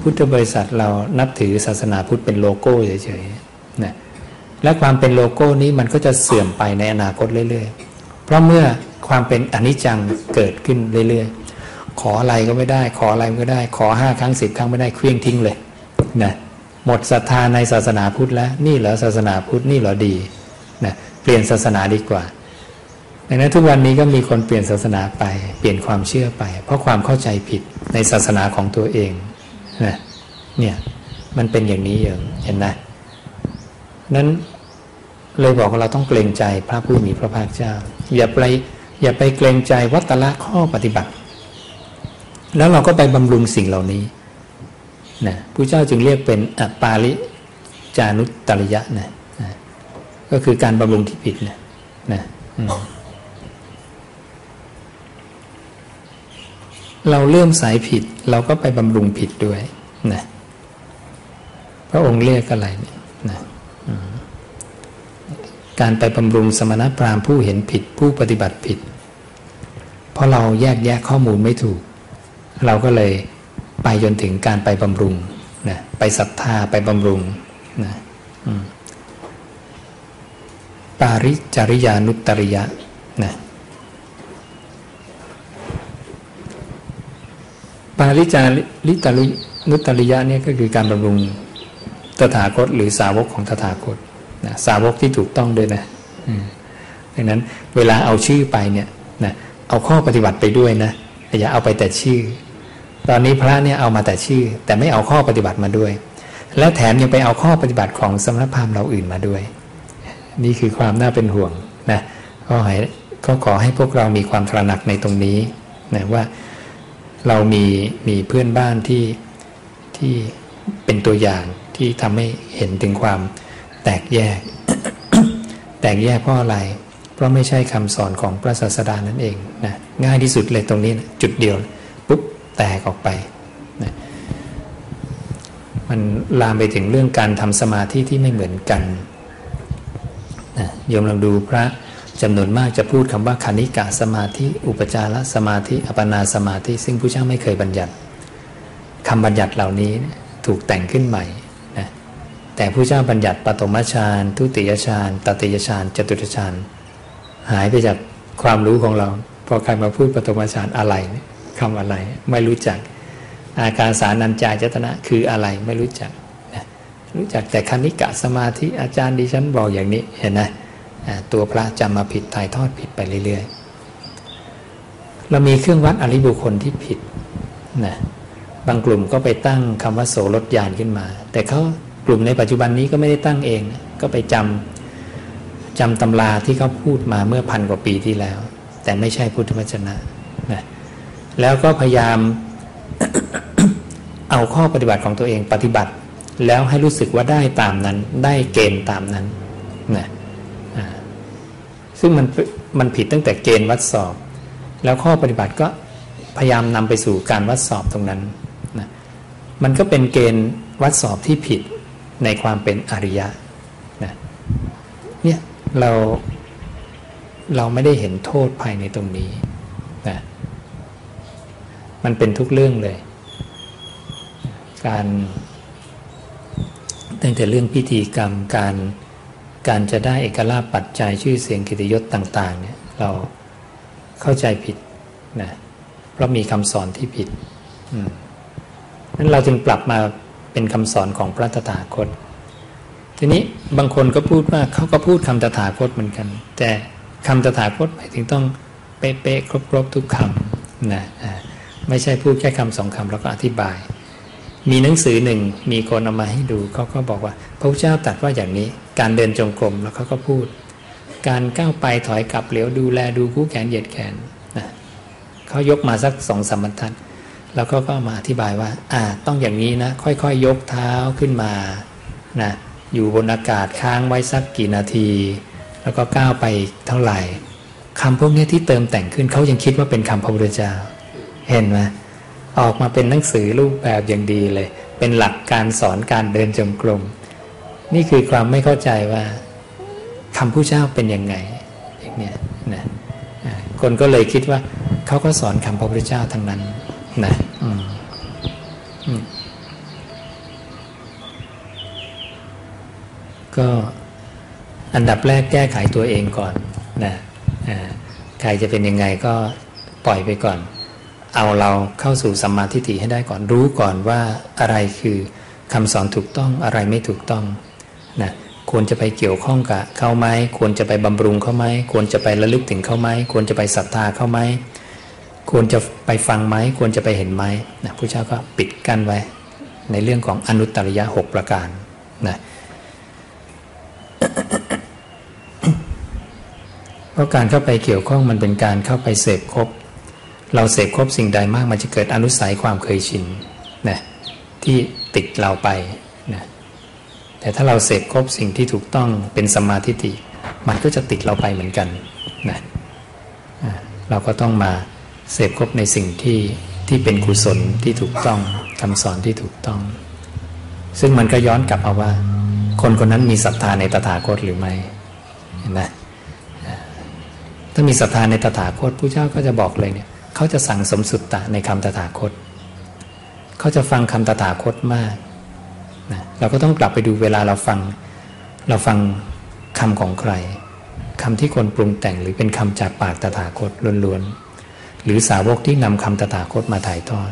พุทธบริษัทเรานับถือศาสนาพุทธเป็นโลโก้เฉยๆนะและความเป็นโลโก้นี้มันก็จะเสื่อมไปในอนาคตเรื่อยๆ เพราะเมื่อความเป็นอนิจจังเกิดขึ้นเรื่อยๆ ขออะไรก็ไม่ได้ ขออะไรก็ได้ ขอห้าครั้งสิบครั้งไม่ได้เคลี้ยงทิ้งเลยนะหมดศรัทธาในศาสนาพุทธแล้ว นี่เหรอศาสนาพุทธนี่เหรอดีนะเปลี่ยนศาสนาดีกว่าดังนั้นทุกวันนี้ก็มีคนเปลี่ยนศาสนาไป เปลี่ยนความเชื่อไป เพราะความเข้าใจผิดในศาสนาของตัวเองนะเนี่ยมันเป็นอย่างนี้อย่างเห็นนะนั้นเลยบอกว่าเราต้องเกรงใจพระผู้มีพระภาคเจ้า อย่าไปอย่าไปเกรงใจวัตละข้อปฏิบัติ แล้วเราก็ไปบำรุงสิ่งเหล่านี้นะผู้เจ้าจึงเรียกเป็นอปาลิจานุตริยะนะนะก็คือการบำรุงที่ผิดนะนะเราเริ่มสายผิด เราก็ไปบำรุงผิดด้วยนะพระองค์เรียกอะไรเนี่ย การไปบำรุงสมณพราหมณ์ผู้เห็นผิดผู้ปฏิบัติผิด เพราะเราแยกแยะข้อมูลไม่ถูก เราก็เลยไปจนถึงการไปบำรุงนะไปศรัทธาไปบำรุงนะปาริจริยานุตริยะนะปาริจาริตรินุตริยะเนี่ยก็คือการบำรุงตถาคตหรือสาวกของตถาคต นะสาวกที่ถูกต้องด้วยนะดังนั้นเวลาเอาชื่อไปเนี่ยนะเอาข้อปฏิบัติไปด้วยนะอย่าเอาไปแต่ชื่อ ตอนนี้พระเนี่ยเอามาแต่ชื่อ แต่ไม่เอาข้อปฏิบัติมาด้วย และแถมยังไปเอาข้อปฏิบัติของสมณพราหมณ์เราอื่นมาด้วย นี่คือความน่าเป็นห่วงนะก็ให้ก็ขอให้พวกเรามีความตระหนักในตรงนี้นะว่าเรามีมีเพื่อนบ้านที่ที่เป็นตัวอย่างที่ทำให้เห็นถึงความ แตกแยก แตกแยกเพราะอะไร เพราะไม่ใช่คำสอนของพระศาสดานั่นเองนะง่ายที่สุดเลยตรงนี้นะจุดเดียวปุ๊บแตกออกไปนะมันลามไปถึงเรื่องการทำสมาธิที่ไม่เหมือนกันนะโยมลองดูพระจำนวนมากจะพูดคำว่าคณิกะสมาธิ อุปจารสมาธิ อัปนาสมาธิ ซึ่งผู้เจ้าไม่เคยบัญญัติคำบัญญัติเหล่านี้ถูกแต่งขึ้นใหม่ แต่ผู้เจ้าบัญญัติปฐมฌานทุติยฌานตติยฌานจตุตฌานหายไปจากความรู้ของเรา พอใครมาพูดปฐมฌานอะไรคำอะไรไม่รู้จัก อาการสานัญจายจตนะคืออะไรไม่รู้จักนะรู้จักแต่คณิกะสมาธิอาจารย์ดิฉันบอกอย่างนี้เห็นไหมตัวพระจำมาผิดถ่ายทอดผิดไปเรื่อยๆ เรามีเครื่องวัดอริบุคคลที่ผิดนะบางกลุ่มก็ไปตั้งคำว่าโสรถยานขึ้นมา แต่เขา กลุ่มในปัจจุบันนี้ก็ไม่ได้ตั้งเอง ก็ไปจำจำตำราที่เขาพูดมาเมื่อพันกว่าปีที่แล้ว แต่ไม่ใช่พุทธวจนะนะแล้วก็พยายามเอาข้อปฏิบัติของตัวเองปฏิบัติ แล้วให้รู้สึกว่าได้ตามนั้น ได้เกณฑ์ตามนั้นนะซึ่งมันมันผิดตั้งแต่เกณฑ์วัดสอบ แล้วข้อปฏิบัติก็พยายามนำไปสู่การวัดสอบตรงนั้นนะมันก็เป็นเกณฑ์วัดสอบที่ผิด ในความเป็นอริยะนะเนี่ยเราเราไม่ได้เห็นโทษภายในตรงนี้นะมันเป็นทุกเรื่องเลย การตั้งแต่เรื่องพิธีกรรมการการจะได้เอกลาภปัจจัยชื่อเสียงกิติยศต่าง ๆ เนี่ยเราเข้าใจผิดนะเพราะมีคำสอนที่ผิดนั้นเราจึงปรับมา เป็นคำสอนของพระตถาคต ทีนี้บางคนก็พูดว่าเขาก็พูดคำตถาคตเหมือนกัน แต่คำตถาคตหมายถึงต้องเป๊ะๆครบๆทุกคำนะไม่ใช่พูดแค่คำสองคำแล้วก็อธิบาย มีหนังสือหนึ่งมีคนเอามาให้ดูเขาก็บอกว่า พระพุทธเจ้าตรัสว่าอย่างนี้ การเดินจงกรมแล้วเขาก็พูด การก้าวไปถอยกลับเหลียวดูแลดูคู่แขนเหยียดแขนนะเขายกมาสักสองสามบรรทัด แล้วก็ก็มาอธิบายว่าอ่าต้องอย่างนี้นะ ค่อยๆยยกเท้าขึ้นมานะอยู่บนอากาศค้างไว้สักกี่นาที แล้วก็ก้าวไปเท่าไหร่คำพวกนี้ที่เติมแต่งขึ้นเขายังคิดว่าเป็นคำพระพุทธเจ้าเห็นไหมออกมาเป็นหนังสือรูปแบบอย่างดีเลย เป็นหลักการสอนการเดินจงกรมนี่คือความไม่เข้าใจว่าคำผู้เจ้าเป็นยังไงอย่างเนี้ยนะคนก็เลยคิดว่าเขาก็สอนคำพระพุทธเจ้าทั้งนั้นนะ ก็อันดับแรกแก้ไขตัวเองก่อนนะใครจะเป็นยังไงก็ปล่อยไปก่อน เอาเราเข้าสู่สัมมาทิฏฐิให้ได้ก่อนรู้ก่อนว่าอะไรคือคำสอนถูกต้องอะไรไม่ถูกต้องนะควรจะไปเกี่ยวข้องกับเขาไหมควรจะไปบำรุงเขาไหมควรจะไประลึกถึงเขาไหมควรจะไปศรัทธาเขาไหม ควรจะไปฟังไหมควรจะไปเห็นไหมนะพระเจ้าก็ปิดกั้นไว้ ในเรื่องของอนุตตริยะหกประการนะเพราะการเข้าไปเกี่ยวข้องมันเป็นการเข้าไปเสพครบ เราเสพครบสิ่งใดมากมันจะเกิดอนุสัยความเคยชินนะที่ติดเราไปนะแต่ถ้าเราเสพครบสิ่งที่ถูกต้องเป็นสมาธิิมันก็จะติดเราไปเหมือนกันนะเราก็ต้องมา เสพครบในสิ่งที่ที่เป็นกุศลที่ถูกต้องคำสอนที่ถูกต้อง ซึ่งมันก็ย้อนกลับมาว่า คนคนนั้นมีศรัทธาในตถาคตหรือไม่เห็นไหมถ้ามีศรัทธาในตถาคตผู้เจ้าก็จะบอกเลยเนี่ยเขาจะสั่งสมสุตตะในคำตถาคต เขาจะฟังคำตถาคตมากนะเราก็ต้องกลับไปดูเวลาเราฟัง เราฟังคำของใครคำที่คนปรุงแต่งหรือเป็นคำจากปากตถาคตล้วนๆ หรือสาวกที่นำคำตถาคตมาถ่ายทอด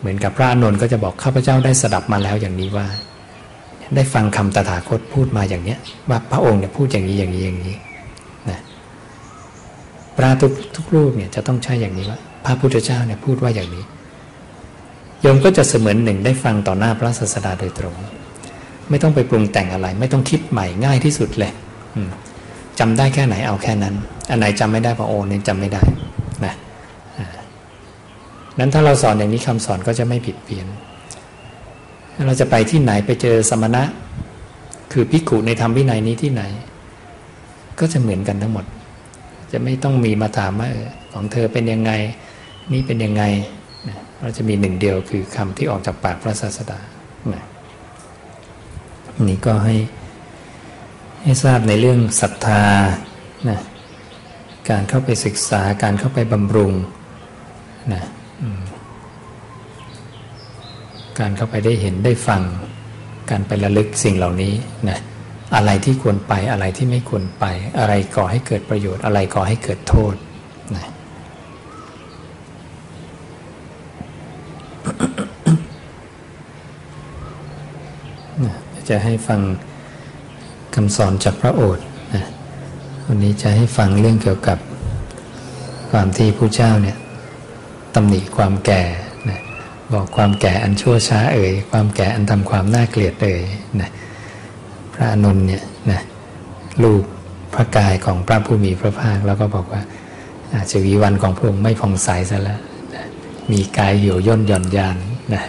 เหมือนกับพระอนุนก็จะบอกข้าพเจ้าได้สดับมาแล้วอย่างนี้ว่า ได้ฟังคำตถาคตพูดมาอย่างเนี้ยว่าพระองค์เนี่ยพูดอย่างนี้อย่างนี้อย่างนี้นะพระทุกทุกรูปเนี่ยจะต้องใช้อย่างนี้ว่า พระพุทธเจ้าเนี่ยพูดว่าอย่างนี้โยมก็จะเสมือนหนึ่งได้ฟังต่อหน้าพระศาสดาโดยตรง ไม่ต้องไปปรุงแต่งอะไร ไม่ต้องคิดใหม่ง่ายที่สุดเลยจำได้แค่ไหนเอาแค่นั้น อันไหนจำไม่ได้พระโอเนี่ยจำไม่ได้ นะนั้นถ้าเราสอนอย่างนี้คำสอนก็จะไม่ผิดเพี้ยน เราจะไปที่ไหนไปเจอสมณะ คือพิกุในธรรมวินัยนี้ที่ไหน ก็จะเหมือนกันทั้งหมด จะไม่ต้องมีมาถามว่าของเธอเป็นยังไง นี่เป็นยังไง เราจะมีหนึ่งเดียวคือคำที่ออกจากปากพระศาสดานี่ก็ให้ให้ทราบในเรื่องศรัทธานะ การเข้าไปศึกษาการเข้าไปบำรุงนะการเข้าไปได้เห็นได้ฟัง การไประลึกสิ่งเหล่านี้นะอะไรที่ควรไปอะไรที่ไม่ควรไป อะไรก่อให้เกิดประโยชน์ อะไรก่อให้เกิดโทษนะจะให้ฟังคำสอนจากพระโอษฐ์ วันนี้จะให้ฟังเรื่องเกี่ยวกับความที่ผู้เจ้าเนี่ยตำหนิความแก่นะบอกความแก่อันชั่วช้าเอ่ยความแก่อันทำความน่าเกลียดเอ่ยนะพระอนุนเนี่ยนะลูกพระกายของพระผู้มีพระภาคแล้วก็บอกว่าอาจวีวันของพระองค์ไม่ผ่องใสซะแล้วนะมีกายเหี่ยวย่นหย่อนยานนะ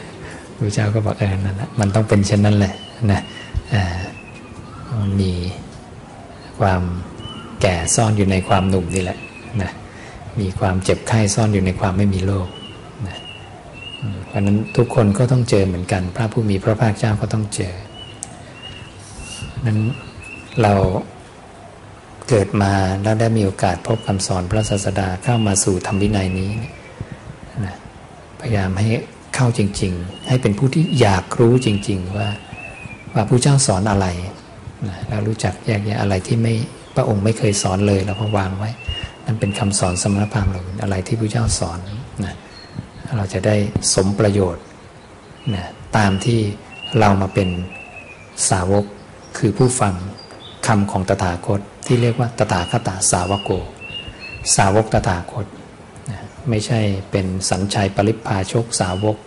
พระเจ้าก็บอกเออนั่นแหละมันต้องเป็นเช่นนั้นแหละนะมีความ แก่ซ่อนอยู่ในความหนุ่มนี่แหละนะมีความเจ็บไข้ซ่อนอยู่ในความไม่มีโรคนะเพราะนั้นทุกคนก็ต้องเจอเหมือนกัน พระผู้มีพระภาคเจ้าก็ต้องเจอนั้นเราเกิดมาแล้วได้มีโอกาสพบคำสอนพระศาสดาเข้ามาสู่ธรรมวินัยนี้นะพยายามให้เข้าจริง ๆ ให้เป็นผู้ที่อยากรู้จริง ๆ ว่าว่าพระเจ้าสอนอะไรนะเรารู้จักแยกแยะอะไรที่ไม่ พระองค์ไม่เคยสอนเลยเราก็วางไว้ นั่นเป็นคำสอนสมณพราหมณ์เราอะไรที่พระเจ้าสอนนะเราจะได้สมประโยชน์นะตามที่เรามาเป็นสาวกคือผู้ฟังคำของตถาคตที่เรียกว่าตถาคตาสาวโก สาวกตถาคตนะไม่ใช่เป็นสัญชัยปริพาชกสาวก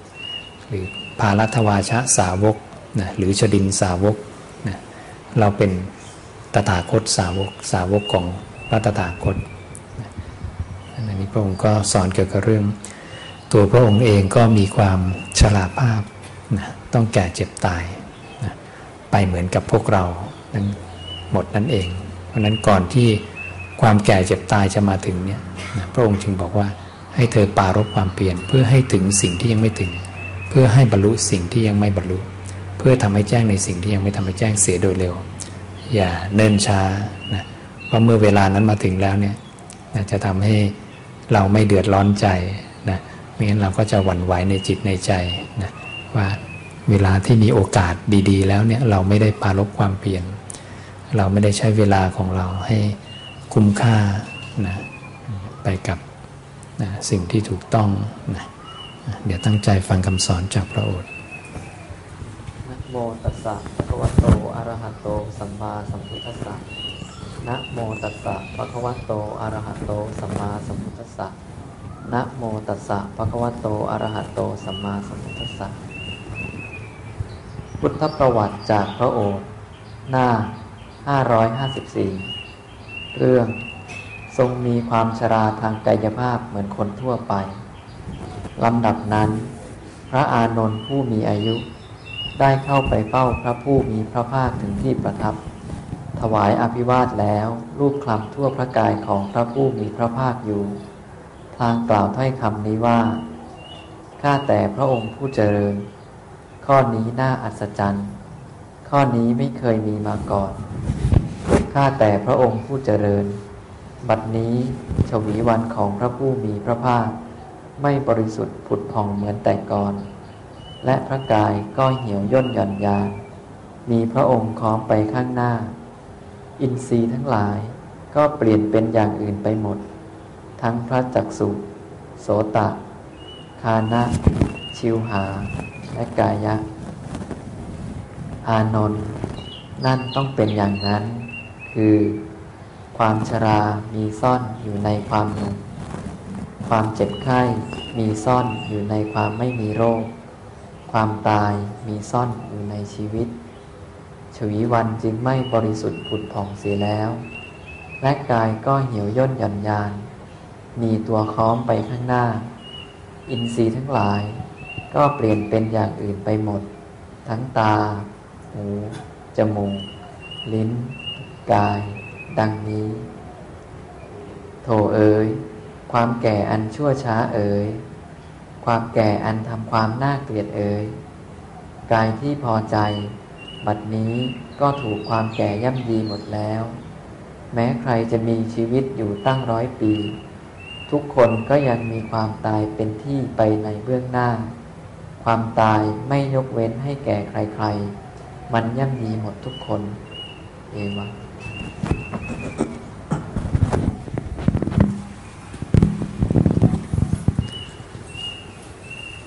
หรือภาลัทวาชะสาวกนะหรือชดินสาวกนะเราเป็น ตถาคตสาวกสาวกของพระตถาคตอันนี้พระองค์ก็สอนเกี่ยวกับเรื่อง ตัวพระองค์เองก็มีความชราภาพนะต้องแก่เจ็บตายนะไปเหมือนกับพวกเรานั้นหมดนั่นเอง เพราะนั้นก่อนที่ความแก่เจ็บตายจะมาถึงเนี่ยนะพระองค์จึงบอกว่าให้เธอปารบความเปลี่ยนเพื่อให้ถึงสิ่งที่ยังไม่ถึง เพื่อให้บรรลุสิ่งที่ยังไม่บรรลุ เพื่อทำให้แจ้งในสิ่งที่ยังไม่ทำให้แจ้งเสียโดยเร็ว อย่าเนิ่นช้านะเพราะเมื่อเวลานั้นมาถึงแล้วเนี่ยจะทำให้เราไม่เดือดร้อนใจนะไม่งั้นเราก็จะหวั่นไหวในจิตในใจนะว่าเวลาที่มีโอกาสดีๆ แล้วเนี่ยเราไม่ได้ปารบความเปลี่ยน เราไม่ได้ใช้เวลาของเราให้คุ้มค่านะไปกับนะสิ่งที่ถูกต้องนะเดี๋ยวตั้งใจฟังคำสอนจากพระโอษฐ์ มตัสสะภะคะวะโต อะระหะโต สัมมาสัมพุทธัสสะ นะโมตัสสะภะคะวะโต อะระหะโต สัมมาสัมพุทธัสสะ นะโมตัสสะภะคะวะโต อะระหะโต สัมมาสัมพุทธัสสะ พุทธประวัติจากพระโอษฐ์ หน้า 554 เรื่องทรงมีความชราทางกายภาพเหมือนคนทั่วไป ลำดับนั้น พระอานนท์ผู้มีอายุ ได้เข้าไปเฝ้าพระผู้มีพระภาคถึงที่ประทับ ถวายอภิวาทแล้วรูปคลำทั่วพระกายของพระผู้มีพระภาคอยู่ พลางกล่าวถ้อยคำนี้ว่า ข้าแต่พระองค์ผู้เจริญ ข้อนี้น่าอัศจรรย์ ข้อนี้ไม่เคยมีมาก่อน ข้าแต่พระองค์ผู้เจริญ บัดนี้ชวีวันของพระผู้มีพระภาค ไม่บริสุทธิ์ผุดผ่องเหมือนแต่ก่อน และพระกายก็เหี่ยวย่นหย่อนยาน มีพระองค์ค้อมไปข้างหน้า อินทรีย์ทั้งหลายก็เปลี่ยนเป็นอย่างอื่นไปหมด ทั้งพระจักสุโสตะ คานะ ชิวหา และกายะ อานนท์นั่นต้องเป็นอย่างนั้น คือ ความชรามีซ่อนอยู่ในความหนุ่มความเจ็บไข้มีซ่อนอยู่ในความไม่มีโรค ความตายมีซ่อนอยู่ในชีวิต ชวีวันจึงไม่บริสุทธิ์ผุดผ่องเสียแล้ว และกายก็เหี่ยวย่นหย่อนยาน มีตัวค้อมไปข้างหน้า อินทรีย์ทั้งหลาย ก็เปลี่ยนเป็นอย่างอื่นไปหมด ทั้งตา หู จมูก ลิ้น กาย ดังนี้ โถเอ๋ย ความแก่อันชั่วช้าเอ๋ย ความแก่อันทำความน่าเกลียดเอ๋ยกายที่พอใจ บัดนี้ก็ถูกความแก่ย่ำยีหมดแล้ว แม้ใครจะมีชีวิตอยู่ตั้งร้อยปี ทุกคนก็ยังมีความตายเป็นที่ไปในเบื้องหน้า ความตายไม่ยกเว้นให้แก่ใครๆ มันย่ำยีหมดทุกคน เอวะ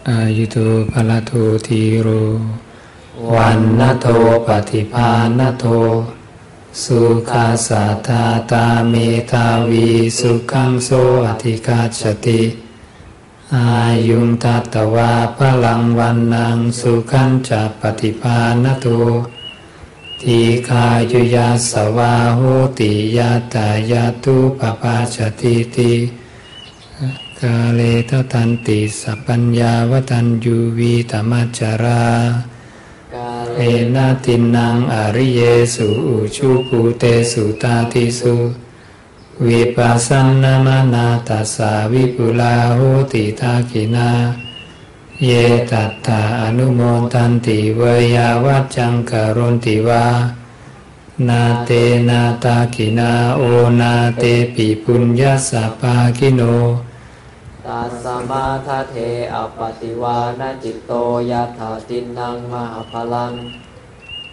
อายุโตภละโททีโร วันนโทปฏิภาณโท สุขาสาธาตาเมตาวีสุขังโสอธิคาชติอายุงทัตวาพลังวันนังสุขันจะปฏิภาณโททีคายุยาสวาโหติยาตายาตุปปาชติติ กาเลทตันติสัพปัญญาวตันยูวีตมัจจาราเอนาตินังอริเยสุอุชุปูเตสุตาติสุวิปัสสนามานาตัสสาวิปุลาโหติทากินา เยตัตถาอนุโมทันติเวยาวัจจังกรณติวานาเตนาตากินาโอนาเตปิปุญญัสสะ ภาคิโน ตัสมา ทะเท อัปปะฏิวานะจิตโตยัตถะ ทินนัง มะหัปผะลัง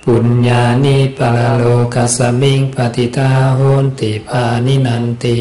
ปุญญานิปะระโลกัสมิง ปะติฏฐาโหนติ ปาณินันติ